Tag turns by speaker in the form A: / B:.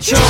A: Chong